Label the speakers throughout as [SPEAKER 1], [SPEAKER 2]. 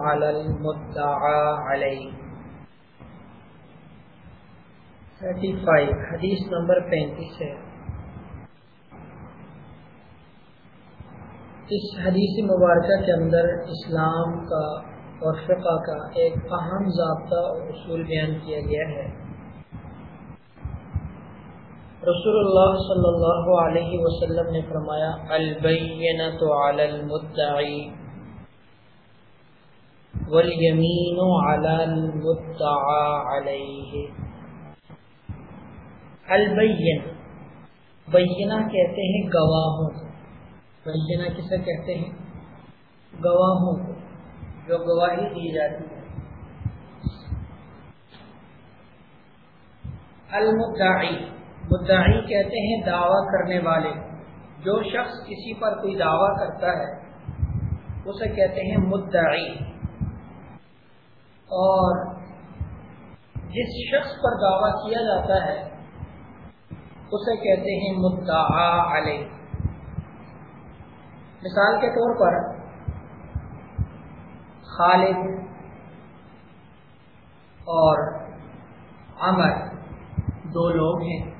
[SPEAKER 1] على المدعى عليه. 35 حدیث نمبر 35 ہے. اس حدیث مبارکہ کے اندر اسلام کا اور فقہ کا ایک اہم ضابطہ اور اصول بیان کیا گیا ہے. رسول اللہ صلی اللہ علیہ وسلم نے فرمایا البینت علی المدعی. والیمین علی المدعا علیہ البین بینہ کہتے ہیں گواہوں. بینہ کسے کہتے ہیں؟ گواہوں کو، جو گواہی دی جاتی ہے. المدعی. مدعی کہتے ہیں دعویٰ کرنے والے. جو شخص کسی پر کوئی دعویٰ کرتا ہے، اسے کہتے ہیں مدعی. اور جس شخص پر دعویٰ کیا جاتا ہے، اسے کہتے ہیں مدعا علیہ۔ مثال کے طور پر، خالد اور عمر دو لوگ ہیں۔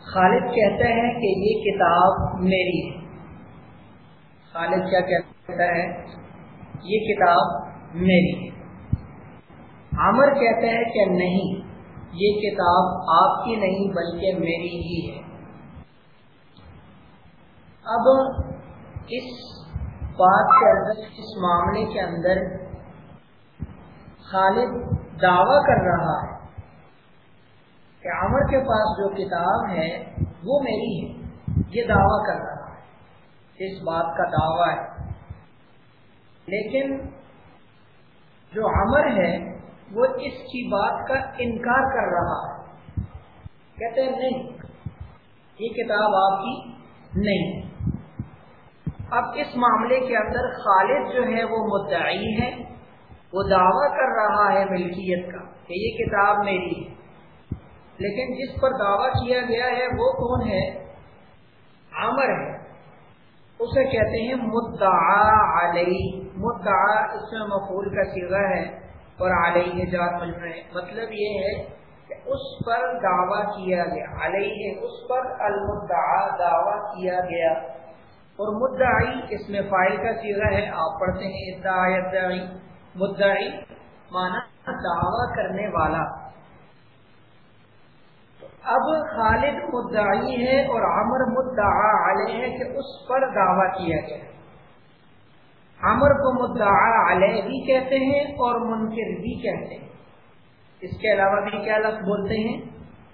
[SPEAKER 1] خالد کہتا ہے کہ یہ کتاب میری ہے۔ خالد کیا کہتا ہے؟ یہ کتاب میری ہے۔ عمر کہتا ہے کہ نہیں، یہ کتاب آپ کی نہیں بلکہ میری ہی ہے۔ اب اس بات کے اندر، اس معاملے کے اندر خالد دعویٰ کر رہا ہے کہ عمر کے پاس جو کتاب ہے وہ میری ہے، یہ دعویٰ کر رہا ہے۔ اس بات کا دعویٰ ہے۔ لیکن جو عمر ہے، وہ اس کی بات کا انکار کر رہا ہے۔ کہتے ہیں، نہیں، یہ کتاب آپ کی نہیں۔ اب اس معاملے کے اندر خالد جو ہے، وہ مدعی ہے، وہ دعویٰ کر رہا ہے ملکیت کا کہ یہ کتاب میری ہے۔ لیکن جس پر دعویٰ کیا گیا ہے، وہ کون ہے؟ عمر ہے۔ اسے کہتے ہیں مدعا علیہ مدعا اس میں مفول کا سیگا ہے اور علیہ جات مجمع مطلب یہ ہے کہ اس پر دعویٰ کیا گیا۔ علیہ اس پر المدعا دعویٰ کیا گیا۔ اور مدعی اس میں فائل کا سیگا ہے۔ آپ پڑھتے ہیں ادعا مدعی مانا دعویٰ کرنے والا۔ اب خالد مدعی ہے اور عمر مدعا علیہ ہے کہ اس پر دعویٰ کیا گیا۔ عمر کو مدعا علیہ بھی کہتے ہیں اور منکر بھی کہتے ہیں۔ اس کے علاوہ بھی کیا لفظ بولتے ہیں؟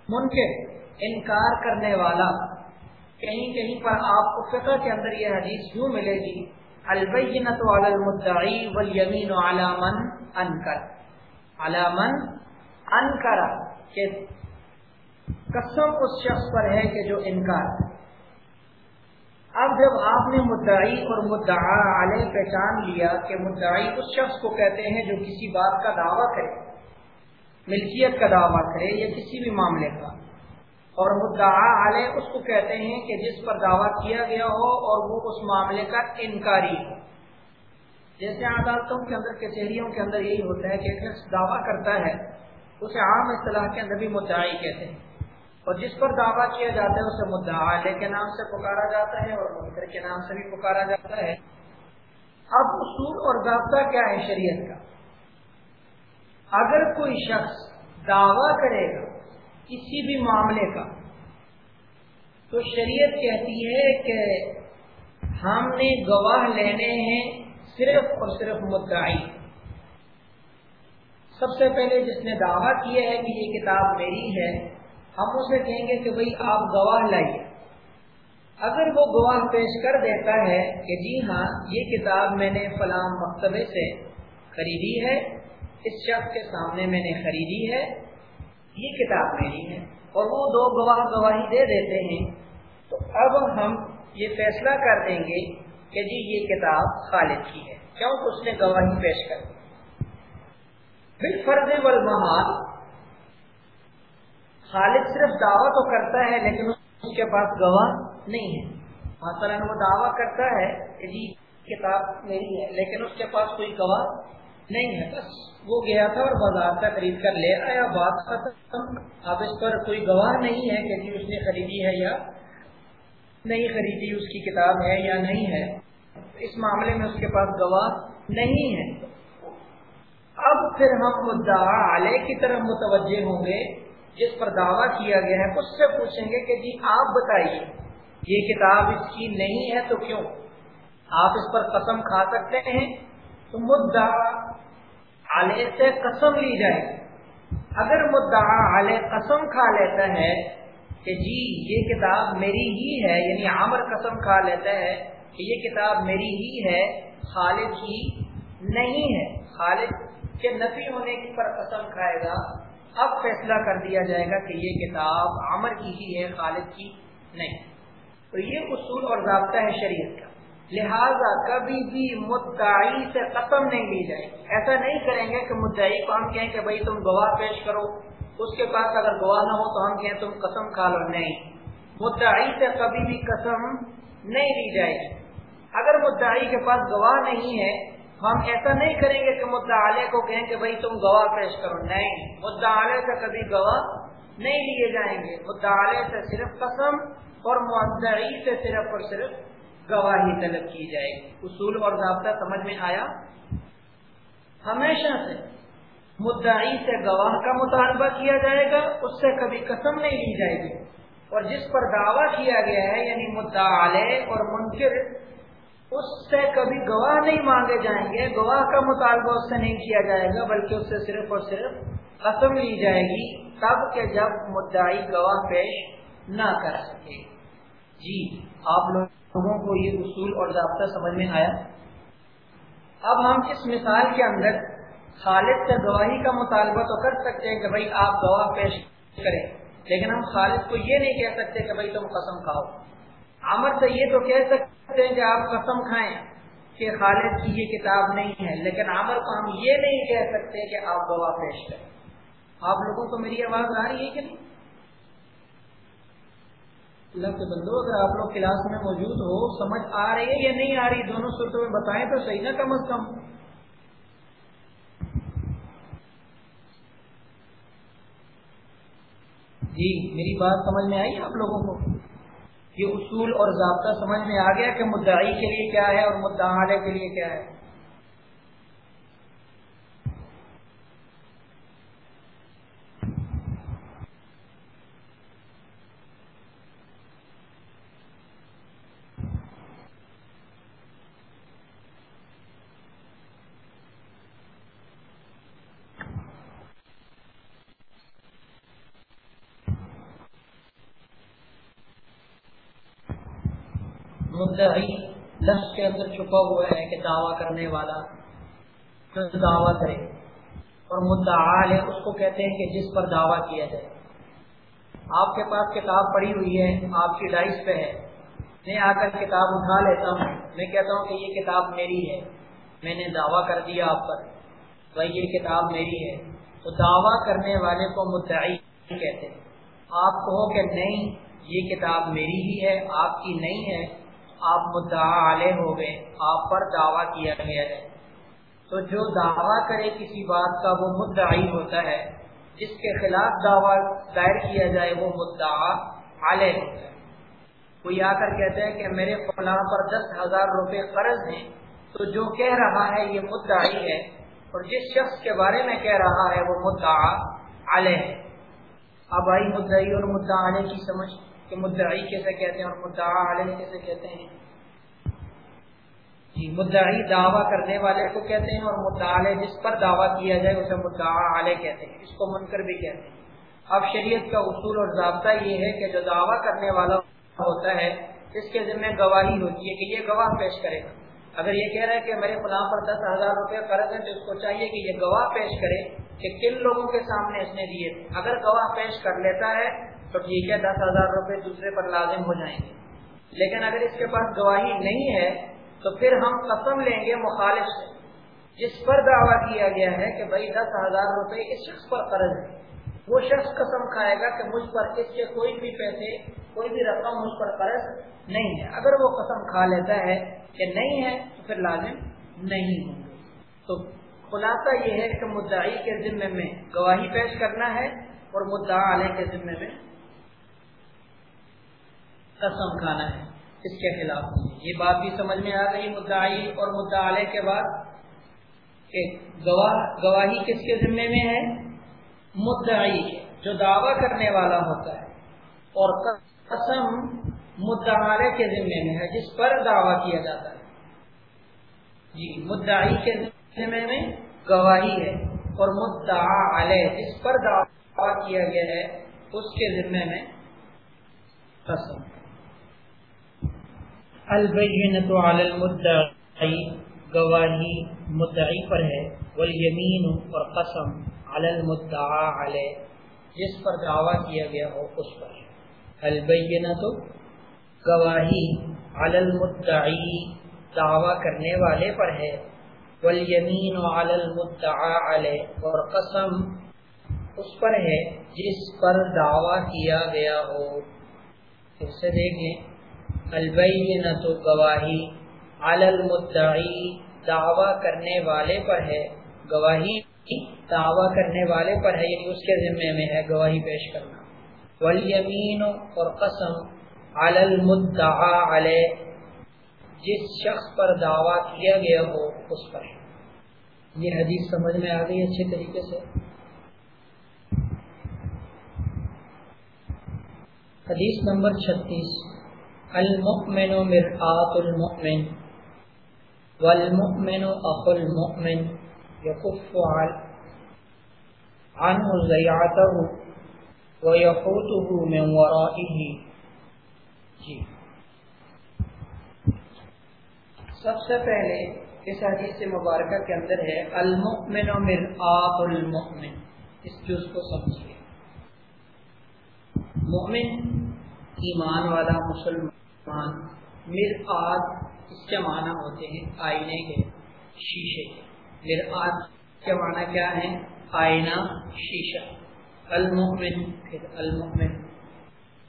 [SPEAKER 1] منکر، انکار کرنے والا۔ کہیں کہیں پر آپ کو فقہ کے اندر یہ حدیث یوں ملے گی البینت علی المدعی والیمین علی من انکر۔ علی من انکر، کہ قسم اس شخص پر ہے کہ جو انکار اب جب آپ نے مدعی اور مدعا علیہ پہچان لیا کہ مدعی اس شخص کو کہتے ہیں جو کسی بات کا دعویٰ کرے، ملکیت کا دعویٰ کرے یا کسی بھی معاملے کا، اور مدعا علیہ اس کو کہتے ہیں کہ جس پر دعویٰ کیا گیا ہو اور وہ اس معاملے کا انکاری ہو۔ جیسے عدالتوں کے اندر کچہریوں کے اندر یہی ہوتا ہے کہ ایک شخص دعویٰ کرتا ہے، اسے عام اصطلاح کے اندر بھی مدعی کہتے ہیں۔ اور جس پر دعویٰ کیا جاتا ہے، اسے مدعا کے نام سے پکارا جاتا ہے اور منکر کے نام سے بھی پکارا جاتا ہے۔ اب اصول اور ضابطہ کیا ہے شریعت کا؟ اگر کوئی شخص دعویٰ کرے گا کسی بھی معاملے کا، تو شریعت کہتی ہے کہ ہم نے گواہ لینے ہیں صرف اور صرف مدعی۔ سب سے پہلے جس نے دعویٰ کیا ہے کہ یہ کتاب میری ہے ہم اسے کہیں گے کہ بھئی آپ گواہ لائیے۔ اگر وہ گواہ پیش کر دیتا ہے کہ جی ہاں یہ کتاب میں نے فلاں مکتبے سے خریدی ہے، اس شخص کے سامنے میں نے خریدی ہے، یہ کتاب میری ہے۔ اور وہ دو گواہ گواہی دے دیتے ہیں۔ تو اب ہم یہ فیصلہ کر دیں گے کہ جی یہ کتاب خالد کی ہے۔ کیوں اس نے گواہی پیش کر دی؟ پھر فرض والمحال خالد صرف دعویٰ تو کرتا ہے، لیکن اس کے پاس گواہ نہیں ہے۔ مثلا وہ دعویٰ کرتا ہے کہ جی کتاب میری ہے، لیکن اس کے پاس کوئی گواہ نہیں ہے۔ بس وہ گیا تھا اور بازار سے خرید کر لے آیا۔ بات ختم۔ اب اس پر کوئی گواہ نہیں ہے کہ جی اس نے خریدی ہے یا نہیں خریدی، اس کی کتاب ہے یا نہیں ہے۔ اس معاملے میں اس کے پاس گواہ نہیں ہے۔ اب پھر ہم مدعا علیہ کی طرف متوجہ ہوں گے۔ جس پر دعویٰ کیا گیا ہے، اس سے پوچھیں گے کہ جی آپ بتائیے، یہ کتاب اس کی نہیں ہے تو کیوں؟ آپ اس پر قسم کھا سکتے ہیں تو مدعا علیہ سے قسم لی جائے۔ اگر مدعا علیہ قسم کھا لیتا ہے کہ جی یہ کتاب میری ہی ہے یعنی عامر قسم کھا لیتا ہے کہ یہ کتاب میری ہی ہے، خالد کی نہیں ہے۔ خالد کے نفی ہونے پر قسم کھائے گا اب فیصلہ کر دیا جائے گا کہ یہ کتاب عامر کی ہی ہے، خالد کی نہیں۔ تو یہ اصول اور ضابطہ ہے شریعت کا۔ لہذا کبھی بھی مدعی سے قسم نہیں لی جائے۔ گی ایسا نہیں کریں گے کہ مدعی کو ہم کہیں کہ بھائی تم گواہ پیش کرو۔ اس کے پاس اگر گواہ نہ ہو تو ہم کہیں تم قسم کھا لو۔ نہیں۔ مدعی سے کبھی بھی قسم نہیں لی جائے گی۔ اگر مدعی کے پاس گواہ نہیں ہے ہم ایسا نہیں کریں گے کہ مدعلے کو کہیں کہ بھائی تم گواہ پیش کرو۔ نہیں مدعلے سے کبھی گواہ نہیں لیے جائیں گے۔ مدعلے سے صرف قسم اور مدعی سے صرف اور صرف گواہی طلب کی جائے گی۔ اصول اور ضابطہ سمجھ میں آیا؟ ہمیشہ سے مدعی سے گواہ کا مطالبہ کیا جائے گا، اس سے کبھی قسم نہیں لی جائے گی۔ اور جس پر دعویٰ کیا گیا ہے یعنی مدعا اور منکر، اس سے کبھی گواہ نہیں مانگے جائیں گے، گواہ کا مطالبہ اس سے نہیں کیا جائے گا، بلکہ اس سے صرف اور صرف قسم لی جائے گی تب کہ جب مدعی گواہ پیش نہ کر سکے۔ جی آپ لوگوں کو یہ اصول اور ضابطہ سمجھ میں آیا؟ اب ہم اس مثال کے اندر خالد سے گواہی کا مطالبہ تو کر سکتے ہیں کہ بھائی آپ گواہ پیش کریں، لیکن ہم خالد کو یہ نہیں کہہ سکتے کہ بھائی تم قسم کھاؤ۔ عمر سے یہ تو کہہ سکتے ہیں کہ آپ قسم کھائیں۔ کہ خالد کی یہ کتاب نہیں ہے، لیکن عمر کو ہم یہ نہیں کہہ سکتے کہ آپ گواہ پیش کریں۔ آپ لوگوں کو میری آواز آ رہی ہے کہ نہیں؟ اللہ کے بندو، اگر آپ لوگ کلاس میں موجود ہو، سمجھ آ رہی ہے یا نہیں آ رہی، دونوں صورتوں میں بتائیں تو صحیح نا کم از کم۔ جی میری بات سمجھ میں آئی آپ لوگوں کو؟ یہ اصول اور ضابطہ سمجھ میں آ گیا کہ مدعی کے لیے کیا ہے اور مدعا کے لیے کیا ہے؟ مدعی لفظ کے اندر چھپا ہوا ہے کہ دعویٰ کرنے والا جو دعویٰ کرے اور مدعا ہے اس کو کہتے ہیں کہ جس پر دعویٰ کیا جائے۔ آپ کے پاس کتاب پڑی ہوئی ہے، آپ کی ڈائس پہ ہے۔ میں آ کر کتاب اٹھا لیتا ہوں۔ میں کہتا ہوں کہ یہ کتاب میری ہے۔ میں نے دعویٰ کر دیا آپ پر۔ بھائی، یہ کتاب میری ہے۔ تو دعویٰ کرنے والے کو مدعی کہتے ہیں۔ آپ کہو کہ نہیں، یہ کتاب میری ہی ہے، آپ کی نہیں ہے۔ آپ مدعا علیہ ہو گئے، آپ پر دعویٰ کیا گیا ہے۔ تو جو دعویٰ کرے کسی بات کا وہ مدعی ہوتا ہے۔ جس کے خلاف دعویٰ دائر کیا جائے وہ مدعا علیہ ہوتا ہے۔ کوئی آ کر کہتا ہے کہ میرے فلاں پر دس ہزار روپے قرض ہیں، تو جو کہہ رہا ہے یہ مدعی ہے۔ اور جس شخص کے بارے میں کہہ رہا ہے وہ مدعا علیہ ہے۔ اب آئی مدعی اور مدعا علیہ کی سمجھ۔ کہ مدعی کیسے کہتے ہیں اور مدعا علیہ کیسے کہتے ہیں؟ جی مدعی دعویٰ کرنے والے کو کہتے ہیں اور مدعا جس پر دعویٰ کیا جائے اسے مدعا علیہ کہتے ہیں، اس کو منکر بھی کہتے ہیں۔ اب شریعت کا اصول اور ضابطہ یہ ہے کہ جو دعویٰ کرنے والا ہوتا ہے، اس کے ذمہ گواہی ہوتی ہے کہ یہ گواہ پیش کرے گا۔ اگر یہ کہہ رہا ہے کہ میرے فلاں پر دس ہزار روپے قرض ہیں تو اس کو چاہیے کہ یہ گواہ پیش کرے کہ کن لوگوں کے سامنے اس نے دیے۔ اگر گواہ پیش کر لیتا ہے تو ٹھیک ہے، دس ہزار روپے دوسرے پر لازم ہو جائیں گے۔ لیکن اگر اس کے پاس گواہی نہیں ہے، تو پھر ہم قسم لیں گے مخالف سے۔ جس پر دعویٰ کیا گیا ہے کہ بھائی دس ہزار روپے اس شخص پر قرض ہے۔ وہ شخص قسم کھائے گا کہ مجھ پر اس کے کوئی بھی پیسے، کوئی بھی رقم مجھ پر قرض نہیں ہے۔ اگر وہ قسم کھا لیتا ہے کہ نہیں ہے، تو پھر لازم نہیں ہوں گے۔ تو خلاصہ یہ ہے کہ مدعی کے ذمے میں گواہی پیش کرنا ہے اور مدعا علیہ کے ذمے میں قسم کھانا ہے، اس کے خلاف۔ یہ بات بھی سمجھ میں آ گئی مدعی اور مدعا کے بعد کہ گواہ، گواہی کس کے ذمے میں ہے؟ مدعی جو دعویٰ کرنے والا ہوتا ہے۔ اور قسم مدعارے کے ذمے میں ہے، جس پر دعویٰ کیا جاتا ہے۔ جی مدعی کے ذمے میں گواہی ہے اور مدعا علیہ جس پر دعویٰ کیا گیا ہے، اس کے ذمے میں قسم۔ البینت علی المدعی، گواہی مدعی پر ہے، والیمین اور قسم علی المدعا علیہ جس پر دعویٰ کیا گیا ہو اس پر البینت گواہی علی المدعی دعویٰ کرنے والے پر ہے، والیمین علی المدعا علیہ اور قسم اس پر ہے جس پر دعویٰ کیا گیا ہو۔ پھر سے دیکھ لیں البینت گواہی علی المدعی، دعویٰ کرنے والے پر ہے۔ گواہی دعویٰ کرنے والے پر ہے یعنی اس کے ذمے میں ہے گواہی پیش کرنا۔ والیمین اور قسم علی المدعا علی، جس شخص پر دعویٰ کیا گیا ہو، اس پر۔ یہ حدیث سمجھ میں آ گئی اچھے طریقے سے۔ حدیث نمبر چھتیس۔ المؤمن مرآت المؤمن والمؤمن اخو المؤمن يكف عنه زيعته ويحوته من ورائه. جی۔ سب سے پہلے اس حدیث مبارکہ کے اندر ہے، المؤمن مرآت المؤمن۔ اس جز کو سمجھیے۔ مؤمن ایمان والا، مسلمان۔ اس کے معنی ہوتے ہیں، آئینے کے شیشے کے۔ معنی کیا ہے آئینہ، شیشہ۔ المؤمن، پھر المؤمن۔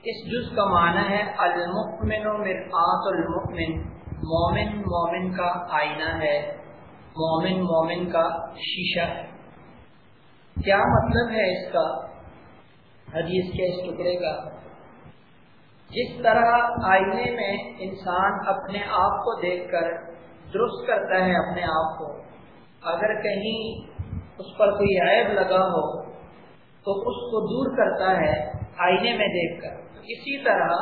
[SPEAKER 1] اس جز کا معنی ہے المؤمن و مرآت المؤمن۔ مومن مومن کا آئینہ ہے۔ مومن مومن کا شیشہ ہے۔ کیا مطلب ہے اس کا؟ حدیث کے اس ٹکڑے کا۔ جس طرح آئینے میں انسان اپنے آپ کو دیکھ کر درست کرتا ہے اپنے آپ کو، اگر کہیں اس پر کوئی عیب لگا ہو تو اس کو دور کرتا ہے آئینے میں دیکھ کر۔ اسی طرح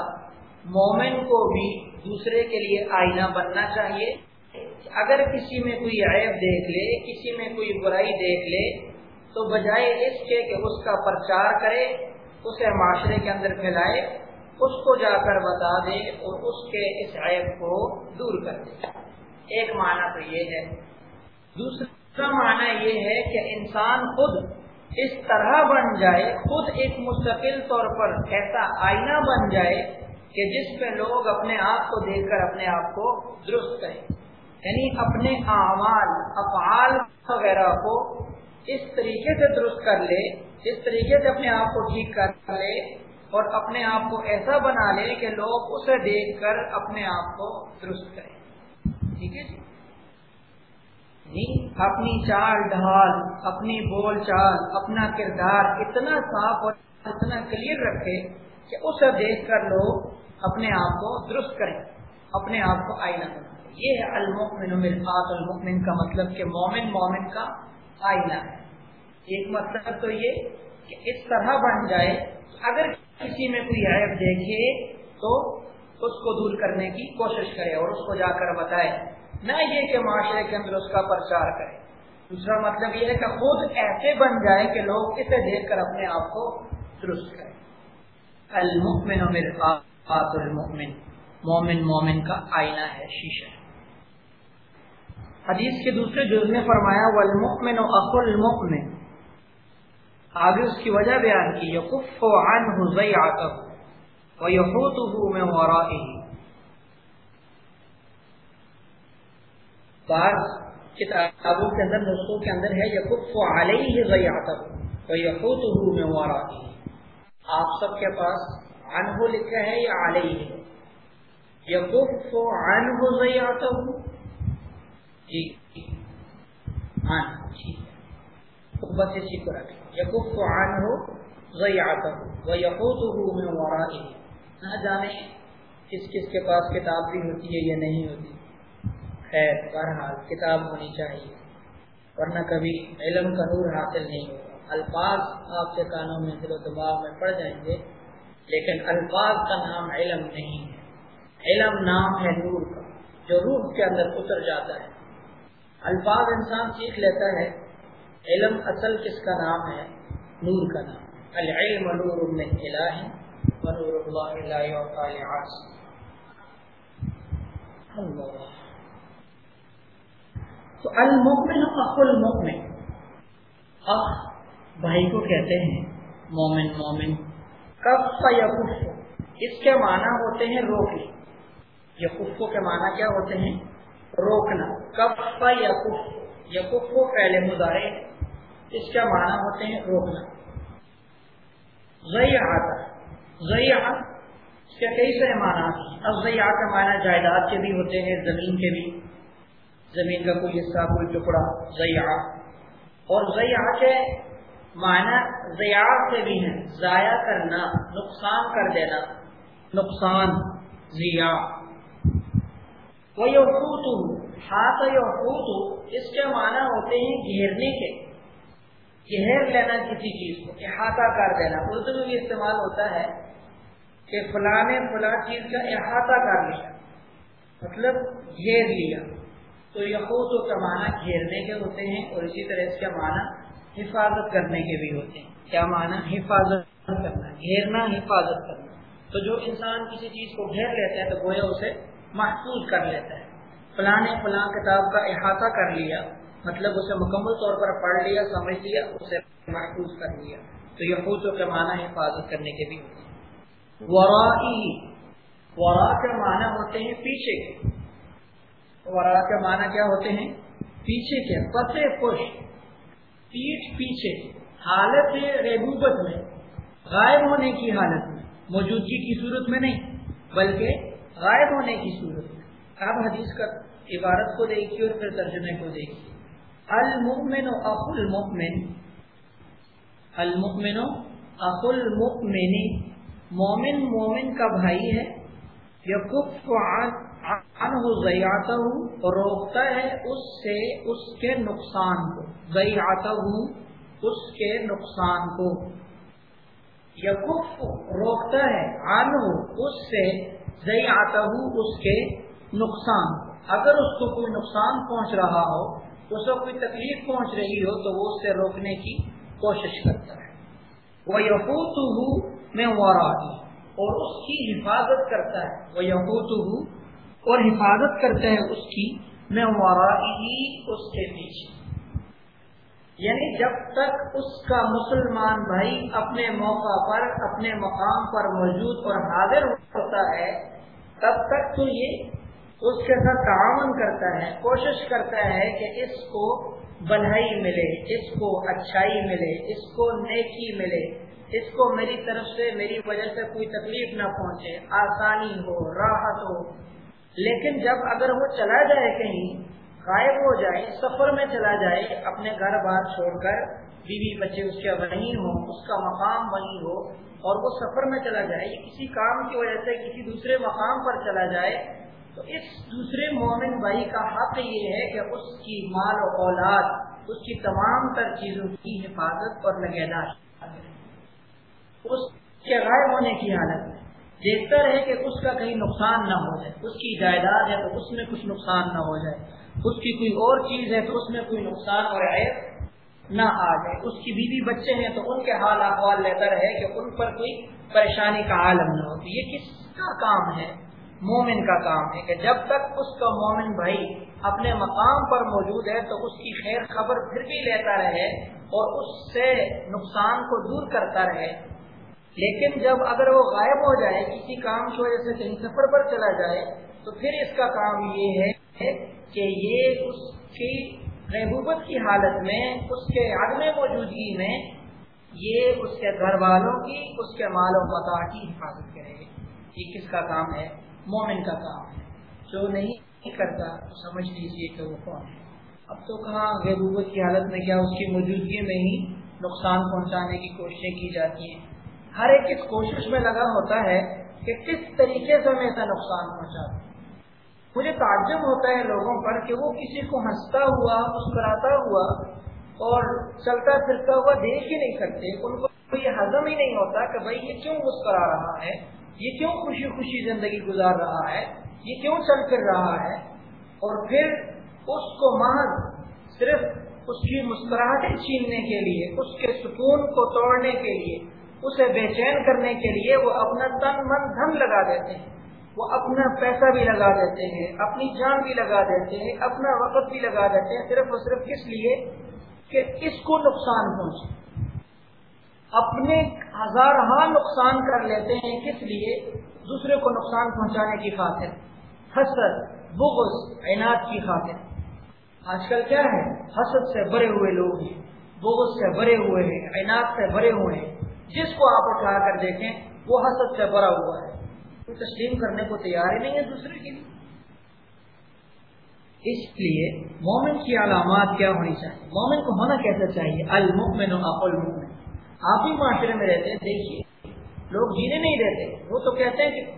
[SPEAKER 1] مومن کو بھی دوسرے کے لیے آئینہ بننا چاہیے اگر کسی میں کوئی عیب دیکھ لے، کسی میں کوئی برائی دیکھ لے، تو بجائے اس کے کہ اس کا پرچار کرے، اسے معاشرے کے اندر پھیلائے اس کو جا کر بتا دے اور اس کے اس عیب کو دور کر دے۔ ایک معنی تو یہ ہے۔ دوسرا معنی یہ ہے کہ انسان خود اس طرح بن جائے، خود ایک مستقل طور پر ایسا آئینہ بن جائے کہ جس پہ لوگ اپنے آپ کو دیکھ کر اپنے آپ کو درست کریں۔ یعنی اپنے اعمال، افعال وغیرہ کو اس طریقے سے درست کر لے اس طریقے سے اپنے آپ کو ٹھیک کر لے اور اپنے آپ کو ایسا بنا لے کہ لوگ اسے دیکھ کر اپنے آپ کو درست کریں۔ ٹھیک ہے جی؟ یعنی اپنی چال ڈھال، اپنی بول چال، اپنا کردار اتنا صاف اور اتنا کلیئر رکھے کہ اسے دیکھ کر لوگ اپنے آپ کو درست کریں، اپنے آپ کو آئینہ بنا یہ ہے المؤمن مرفات المؤمن کا مطلب کہ مومن مومن کا آئینہ ہے۔ ایک مطلب تو یہ کہ اس طرح بن جائے اگر کسی میں کوئی عیب دیکھے تو اس کو دور کرنے کی کوشش کرے اور اس کو جا کر بتائے۔ نہ یہ کہ معاشرے کے اندر اس کا پرچار کرے۔ دوسرا مطلب یہ ہے کہ خود ایسے بن جائے کہ لوگ اسے دیکھ کر اپنے آپ کو درست کریں۔ المؤمن المؤمن۔ مومن مومن کا آئینہ ہے، شیشہ۔ حدیث کے دوسرے جز میں فرمایا، والمؤمن اخو المؤمن۔ آگے اس کی وجہ بیان کی، یقف عنہ زیعتہ ویحوتہ من ورائہ بعض کتابوں کے اندر، نسخوں کے اندر ہے، یقف علیہ زیعتہ ویحوتہ من ورائہ آپ سب کے پاس عنہ لکھا ہے یا علیہ؟ یقف عنہ زیعتہ جی ہاں ٹھیک ہے بس اسی کو رکھیں یقوف کو آن ہو ضیاتا ہو وہ یقوت ہو میں وارا نہ جانے کس کس کے پاس کتاب بھی ہوتی ہے یا نہیں ہوتی۔ خیر، بہرحال کتاب ہونی چاہیے، ورنہ کبھی علم کا نور حاصل نہیں ہوگا۔ الفاظ آپ کے کانوں میں دل و دماغ میں پڑ جائیں گے، لیکن الفاظ کا نام علم نہیں ہے۔ علم نام ہے نور کا، جو روح کے اندر اتر جاتا ہے۔ الفاظ انسان سیکھ لیتا ہے علم اصل کس کا نام ہے؟ نور کا نام. العلم نور من الہ ونور اللہ لا يعطى لعاصم تو المؤمن اخ المؤمن. اخ بھائی کو کہتے ہیں مومن مومن. کف یا اس کے معنی ہوتے ہیں روکنے یا کفو کے معنی کیا ہوتے ہیں؟ روکنا. کف یا کف یا کفو پہلے مظاہرے اس کے معنی ہوتے ہیں روکنا۔ غی آتا غی اس کے کئی سارے معنی اب افزیا کا معنی جائیداد کے بھی ہوتے ہیں، زمین کے بھی۔ زمین کا کوئی حصہ، کوئی ٹکڑا ضیاع اور ضیاع کے معنی ضیاع سے بھی ہیں۔ ضائع کرنا، نقصان کر دینا۔ نقصان، ضیاع۔ وہ یقوت ہاتھ یقوت اس کے معنی ہوتے ہیں گھیرنے کے۔ گھیر لینا کسی چیز کو، احاطہ کر دینا۔ اردو میں بھی استعمال ہوتا ہے کہ فلاں نے فلاں چیز کا احاطہ کر لیا۔ مطلب گھیر لیا۔ تو یقوت و کمانا گھیرنے کے ہوتے ہیں اور اسی طرح اس کا معنی حفاظت کرنے کے بھی ہوتے ہیں۔ کیا معنی؟ حفاظت کرنا، گھیرنا، حفاظت کرنا۔ تو جو انسان کسی چیز کو گھیر لیتا ہے تو گویا اسے محفوظ کر لیتا ہے۔ فلاں نے فلاں کتاب کا احاطہ کر لیا۔ مطلب اسے مکمل طور پر پڑھ لیا، سمجھ لیا، اسے محفوظ کر لیا۔ تو یہ یقوت و کمانا حفاظت کرنے کے بھی ہوتے ہیں۔ ورائی، ورا کے معنی ہوتے ہیں پیچھے۔ کے ورا کے معنی کیا ہوتے ہیں؟ پیچھے کے، پتے پش پیٹ پیچھے، حالت ریبوبت میں، غائب ہونے کی حالت میں۔ موجودگی کی صورت میں نہیں، بلکہ غائب ہونے کی صورت میں۔ آپ حدیث کا عبارت کو دیکھیے اور پھر ترجمے کو دیکھیے۔ المؤمن اخ المؤمن. المؤمن اخ المؤمن. مومن مومن کا بھائی ہے. یقف ضیاتا ہوں روکتا ہے اس سے اس کے نقصان کو. ضیاتا ہوں اس کے نقصان کو. یقف روکتا ہے ان اس سے ضیاتا ہوں اس کے نقصان اگر اس کو کوئی نقصان پہنچ رہا ہو اس کو کوئی تکلیف پہنچ رہی ہو تو وہ اس سے روکنے کی کوشش کرتا ہے۔ وہ یقوت میں اور اس کی حفاظت کرتا ہے۔ وہ یقوت اور حفاظت کرتا ہے اس کی میں اس کے پیچھے۔ یعنی جب تک اس کا مسلمان بھائی اپنے موقع پر، اپنے مقام پر موجود اور حاضر ہوتا ہے، تب تک تو یہ اس کے ساتھ تعاون کرتا ہے، کوشش کرتا ہے کہ اس کو بنائی ملے، اس کو اچھائی ملے، اس کو نیکی ملے، اس کو میری طرف سے، میری وجہ سے کوئی تکلیف نہ پہنچے، آسانی ہو، راحت ہو۔ لیکن جب اگر وہ چلا جائے کہیں، غائب ہو جائے، سفر میں چلا جائے، اپنے گھر بار چھوڑ کر بیوی بچے اس کے وہیں ہو اس کا مقام وہیں ہو اور وہ سفر میں چلا جائے کسی کام کی وجہ سے کسی دوسرے مقام پر چلا جائے تو اس دوسرے مومن بھائی کا حق یہ ہے کہ اس کی مال و اولاد، اس کی تمام تر چیزوں کی حفاظت اور نگہداشت اس کے غائب ہونے کی حالت میں دیکھتا رہے کہ اس کا کہیں نقصان نہ ہو جائے، اس کی جائیداد ہے تو اس میں کچھ نقصان نہ ہو جائے۔ اس کی کوئی اور چیز ہے تو اس میں کوئی نقصان اور عیب نہ آ جائے۔ اس کی بیوی بچے ہیں تو ان کے حال احوال لیتا رہے کہ ان پر کوئی پریشانی کا عالم نہ ہو۔ تو یہ کس کا کام ہے؟ مومن کا کام ہے کہ جب تک اس کا مومن بھائی اپنے مقام پر موجود ہے تو اس کی خیر خبر پھر بھی لیتا رہے اور اس سے نقصان کو دور کرتا رہے۔ لیکن جب اگر وہ غائب ہو جائے، کسی کام کی وجہ سے کہیں سفر پر چلا جائے، تو پھر اس کا کام یہ ہے کہ یہ اس کی محبوبت کی حالت میں، اس کے عدم موجودگی میں یہ اس کے گھر والوں کی، اس کے مال و متا کی حفاظت کرے۔ گی یہ کس کا کام ہے؟ مومن کا کام ہے۔ جو نہیں کرتا سمجھ لیجیے کہ وہ کون ہے۔ اب تو کہاں غیبوبت کی حالت میں کیا اس کی موجودگی میں ہی نقصان پہنچانے کی کوششیں کی جاتی ہیں؟ ہر ایک اس کوشش میں لگا ہوتا ہے کہ کس طریقے سے ہمیں ایسا نقصان پہنچا مجھے تعجب ہوتا ہے لوگوں پر کہ وہ کسی کو ہنستا ہوا، مسکراتا ہوا اور چلتا پھرتا ہوا دیکھ ہی نہیں سکتے۔ ان کو یہ ہضم ہی نہیں ہوتا کہ بھائی یہ کیوں مسکرا رہا ہے؟ یہ کیوں خوشی خوشی زندگی گزار رہا ہے؟ یہ کیوں چل پھر رہا ہے؟ اور پھر اس کو محض صرف اس کی مسکراہٹ چھیننے کے لیے، اس کے سکون کو توڑنے کے لیے، اسے بے چین کرنے کے لیے وہ اپنا تن من دھن لگا دیتے ہیں۔ وہ اپنا پیسہ بھی لگا دیتے ہیں، اپنی جان بھی لگا دیتے ہیں، اپنا وقت بھی لگا دیتے ہیں، صرف اور صرف کس لیے کہ اس کو نقصان پہنچے۔ اپنے ہزار ہاں نقصان کر لیتے ہیں، کس لیے؟ دوسرے کو نقصان پہنچانے کی خاطر، حسد، بغض، عناد کی خاطر۔ آج کل کیا ہے؟ حسد سے بڑے ہوئے لوگ ہیں، بغض سے بڑے ہوئے ہیں، عناد سے بڑے ہوئے ہیں۔ جس کو آپ اٹھا کر دیکھیں، وہ حسد سے بڑا ہوا ہے۔ تسلیم کرنے کو تیار ہی نہیں ہے دوسرے کے لیے۔ اس لیے مومن کی علامات کیا ہونی چاہیے؟ مومن کو ہونا کیسا چاہیے؟ المؤمن المؤمن آپ ہی معاشرے میں رہتے ہیں، دیکھیے۔ لوگ جینے نہیں رہتے وہ تو کہتے ہیں کہ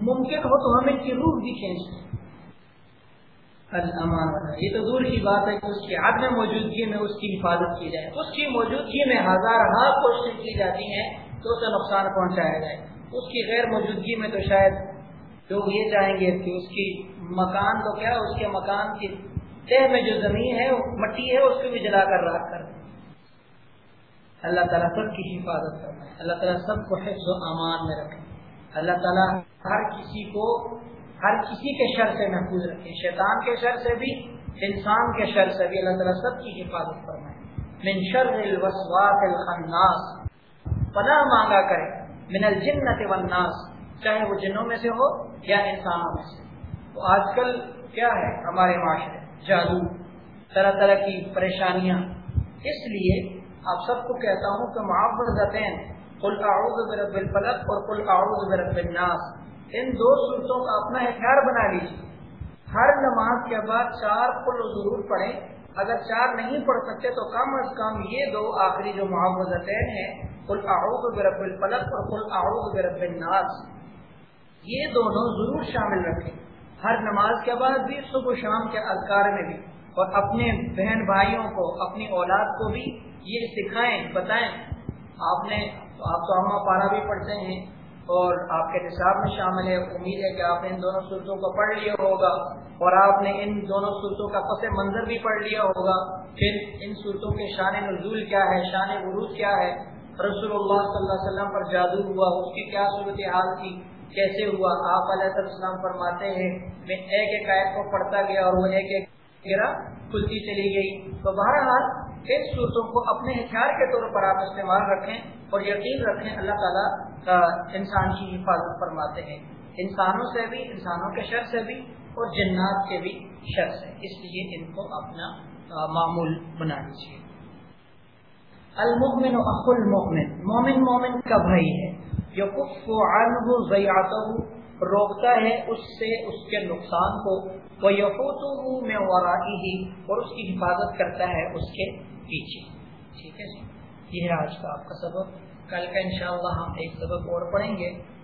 [SPEAKER 1] ممکن ہو تو ہم ان کی روح بھی کھینچ الامان یہ تو دور کی بات ہے کہ اس کی عدم موجودگی میں اس کی حفاظت کی جائے۔ اس کی موجودگی میں ہزار ہار کوششیں کی جاتی ہیں تو اسے نقصان پہنچایا جائے۔ اس کی غیر موجودگی میں تو شاید لوگ یہ چاہیں گے کہ اس کی مکان تو کیا، اس کے مکان کی تہ میں جو زمین ہے مٹی ہے، اس کو بھی جلا کر رکھ کر اللہ تعالیٰ سب کی حفاظت کرنا اللہ تعالیٰ سب کو حفظ و امان میں رکھے۔ اللہ تعالیٰ ہر کسی کو ہر کسی کے شر سے محفوظ رکھے۔ شیطان کے شر سے بھی، انسان کے شر سے بھی اللہ تعالیٰ سب کی حفاظت فرمائے۔ من شر الوسواس الخناس۔ پناہ مانگا کرے۔ من الجنت والناس۔ چاہے وہ جنوں میں سے ہو یا انسانوں میں سے۔ تو آج کل کیا ہے؟ ہمارے معاشرے۔ جادو۔ طرح طرح کی پریشانیاں۔ اس لیے آپ سب کو کہتا ہوں کہ معاوضتین قل اعوذ برب الفلق اور قل اعوذ برب الناس۔ ان دو صورتوں کا اپنا ہتھیار بنا لیجیے ہر نماز کے بعد چار قل ضرور پڑھیں۔ اگر چار نہیں پڑھ سکتے تو کم از کم یہ دو آخری جو معاوضتین ہیں، قل اعوذ برب الفلق اور قل اعوذ برب الناس۔ یہ دونوں ضرور شامل رکھیں۔ ہر نماز کے بعد بھی، صبح و شام کے اذکار میں بھی۔ اور اپنے بہن بھائیوں کو، اپنی اولاد کو بھی یہ سکھائیں، بتائیں۔ آپ نے، آپ تو اما پارا بھی پڑھتے ہیں اور آپ کے نصاب میں شامل ہے۔ امید ہے کہ آپ نے ان دونوں صورتوں کو پڑھ لیا ہوگا اور آپ نے ان دونوں صورتوں کا پس منظر بھی پڑھ لیا ہوگا۔ پھر ان صورتوں کے شان نزول کیا ہے، شان عروج کیا ہے؟ رسول اللہ صلی اللہ علیہ وسلم پر جادو ہوا، اس کی کیا صورت حال تھی؟ کیسے ہوا؟ آپ علیہ السلام فرماتے ہیں، میں ایک ایک آیت کو پڑھتا گیا اور وہ ایک ایک گرا کھلتی چلی گئی۔ تو بہرحال ان صورتوں کو اپنے ہتھیار کے طور پر آپ استعمال رکھیں اور یقین رکھیں اللہ تعالیٰ انسان کی حفاظت فرماتے ہیں۔ انسانوں سے بھی، انسانوں کے شر سے بھی اور جنات کے بھی شر سے۔ اس لیے ان کو اپنا معمول بنا لیجیے المؤمن اخو المؤمن۔ مومن مومن کا بھائی ہے۔ یقف عنہ ضیعتہ روکتا ہے اس سے اس کے نقصان کو۔ وہ یقوتہ میں ورائی اور اس کی حفاظت کرتا ہے اس کے پیچھے ٹھیک ہے جی۔ یہ ہے آج کا آپ کا سبق۔ کل کا انشاءاللہ ہم ایک سبق اور پڑھیں گے۔